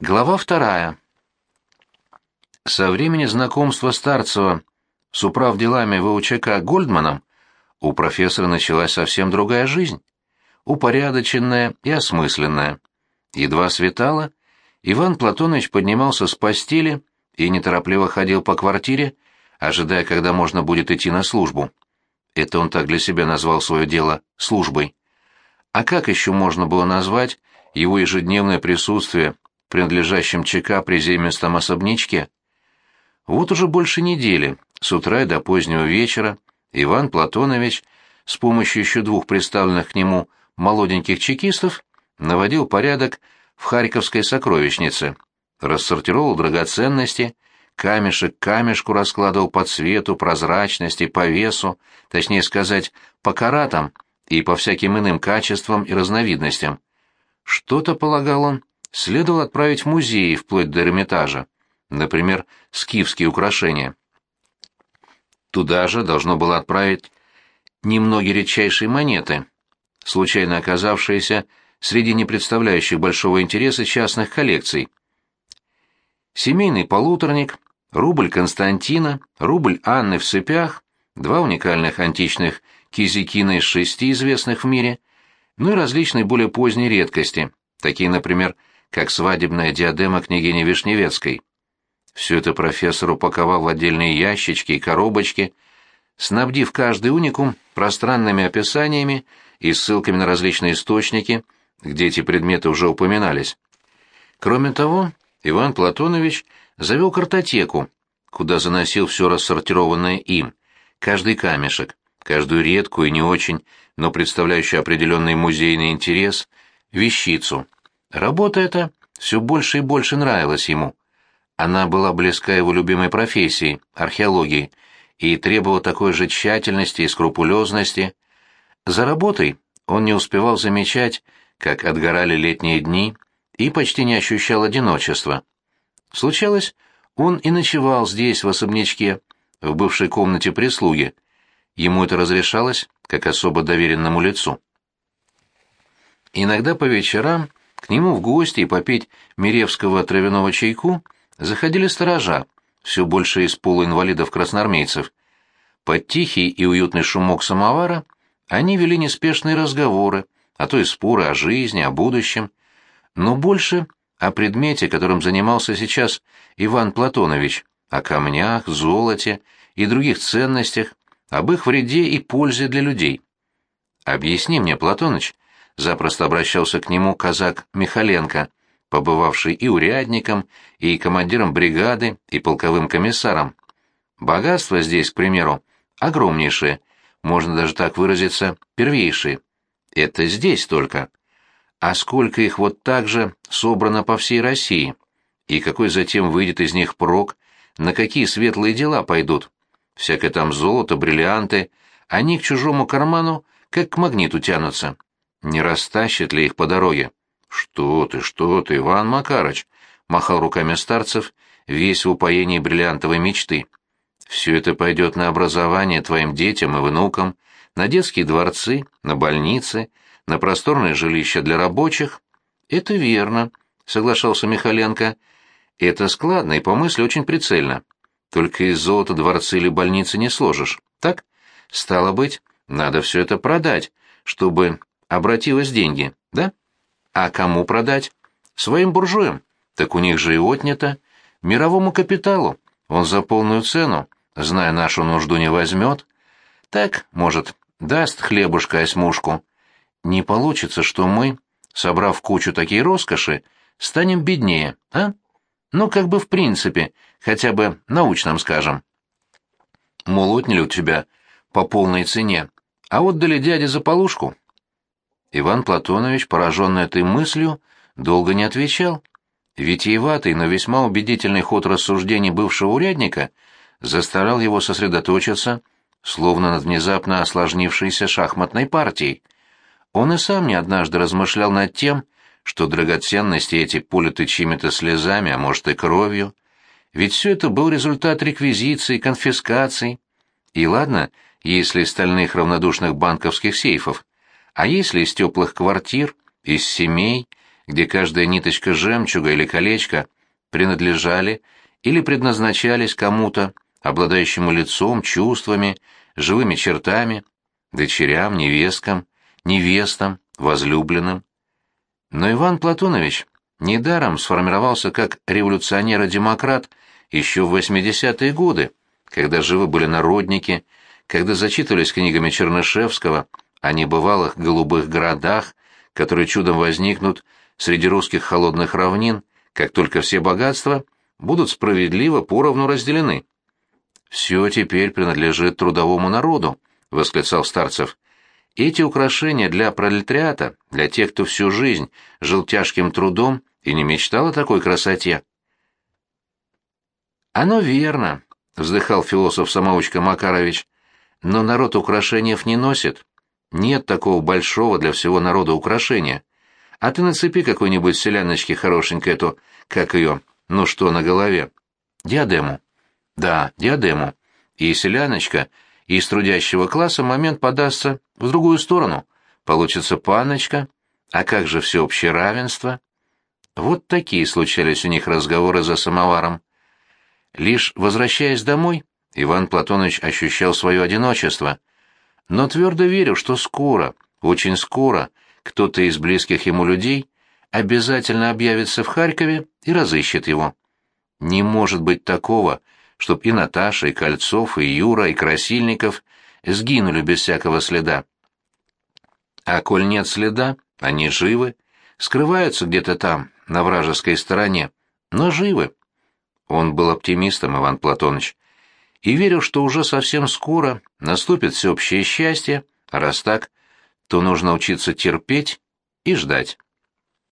Глава вторая. Со времени знакомства Старцева с управ делами ВУЧК Гольдманом у профессора началась совсем другая жизнь, упорядоченная и осмысленная. Едва светало, Иван Платонович поднимался с постели и неторопливо ходил по квартире, ожидая, когда можно будет идти на службу. Это он так для себя назвал свое дело службой. А как еще можно было назвать его ежедневное присутствие принадлежащем ЧК приземистом особнячке. Вот уже больше недели, с утра и до позднего вечера, Иван Платонович с помощью еще двух представленных к нему молоденьких чекистов наводил порядок в Харьковской сокровищнице, рассортировал драгоценности, камешек камешку раскладывал по цвету, прозрачности, по весу, точнее сказать, по каратам и по всяким иным качествам и разновидностям. Что-то, полагал он, следовало отправить в музеи вплоть до Эрмитажа, например, скифские украшения. Туда же должно было отправить немногие редчайшие монеты, случайно оказавшиеся среди не представляющих большого интереса частных коллекций. Семейный полуторник, рубль Константина, рубль Анны в цепях, два уникальных античных кизикина из шести известных в мире, ну и различные более поздние редкости, такие, например, как свадебная диадема княгини Вишневецкой. Все это профессор упаковал в отдельные ящички и коробочки, снабдив каждый уникум пространными описаниями и ссылками на различные источники, где эти предметы уже упоминались. Кроме того, Иван Платонович завел картотеку, куда заносил все рассортированное им, каждый камешек, каждую редкую и не очень, но представляющую определенный музейный интерес, вещицу — Работа эта все больше и больше нравилась ему. Она была близка его любимой профессии — археологии, и требовала такой же тщательности и скрупулезности. За работой он не успевал замечать, как отгорали летние дни, и почти не ощущал одиночества. Случалось, он и ночевал здесь, в особнячке, в бывшей комнате прислуги. Ему это разрешалось, как особо доверенному лицу. Иногда по вечерам к нему в гости и попить Миревского травяного чайку заходили сторожа, все больше из полуинвалидов-красноармейцев. Под тихий и уютный шумок самовара они вели неспешные разговоры, а то и споры о жизни, о будущем, но больше о предмете, которым занимался сейчас Иван Платонович, о камнях, золоте и других ценностях, об их вреде и пользе для людей. «Объясни мне, Платоныч, запросто обращался к нему казак Михаленко, побывавший и урядником, и командиром бригады, и полковым комиссаром. Богатства здесь, к примеру, огромнейшие, можно даже так выразиться, первейшие. Это здесь только. А сколько их вот так же собрано по всей России? И какой затем выйдет из них прок? На какие светлые дела пойдут? Всякое там золото, бриллианты, они к чужому карману как к магниту тянутся. Не растащит ли их по дороге? Что ты, что ты, Иван Макарыч, махал руками старцев, весь в упоении бриллиантовой мечты. Все это пойдет на образование твоим детям и внукам, на детские дворцы, на больницы, на просторное жилище для рабочих. Это верно, соглашался Михаленко. Это складно и по мысли очень прицельно. Только из золота дворцы или больницы не сложишь, так? Стало быть, надо все это продать, чтобы обратилось деньги, да? А кому продать? Своим буржуям. Так у них же и отнято. Мировому капиталу. Он за полную цену, зная нашу нужду, не возьмет. Так, может, даст хлебушка осьмушку. Не получится, что мы, собрав кучу такие роскоши, станем беднее, а? Ну, как бы в принципе, хотя бы научном скажем. Мол, отняли у тебя по полной цене, а отдали дяде за полушку, Иван Платонович, пораженный этой мыслью, долго не отвечал. Витиеватый, но весьма убедительный ход рассуждений бывшего урядника заставлял его сосредоточиться, словно над внезапно осложнившейся шахматной партией. Он и сам не однажды размышлял над тем, что драгоценности эти политы чьими-то слезами, а может и кровью. Ведь все это был результат реквизиций, конфискаций. И ладно, если стальных равнодушных банковских сейфов, а если из теплых квартир, из семей, где каждая ниточка жемчуга или колечко принадлежали или предназначались кому-то, обладающему лицом, чувствами, живыми чертами, дочерям, невесткам, невестам, возлюбленным. Но Иван Платонович недаром сформировался как революционер и демократ еще в 80-е годы, когда живы были народники, когда зачитывались книгами Чернышевского о небывалых голубых городах, которые чудом возникнут среди русских холодных равнин, как только все богатства будут справедливо поровну разделены. «Все теперь принадлежит трудовому народу», — восклицал Старцев. «Эти украшения для пролетариата, для тех, кто всю жизнь жил тяжким трудом и не мечтал о такой красоте». «Оно верно», — вздыхал философ-самоучка Макарович. «Но народ украшений не носит. Нет такого большого для всего народа украшения. А ты нацепи какой-нибудь селяночке хорошенькой эту, как ее, ну что, на голове? Диадему. Да, диадему. И селяночка из трудящего класса момент подастся в другую сторону. Получится паночка. А как же всеобщее равенство? Вот такие случались у них разговоры за самоваром. Лишь возвращаясь домой, Иван Платонович ощущал свое одиночество, но твердо верил, что скоро, очень скоро, кто-то из близких ему людей обязательно объявится в Харькове и разыщет его. Не может быть такого, чтоб и Наташа, и Кольцов, и Юра, и Красильников сгинули без всякого следа. А коль нет следа, они живы, скрываются где-то там, на вражеской стороне, но живы. Он был оптимистом, Иван Платоныч, и верил, что уже совсем скоро наступит всеобщее счастье, раз так, то нужно учиться терпеть и ждать.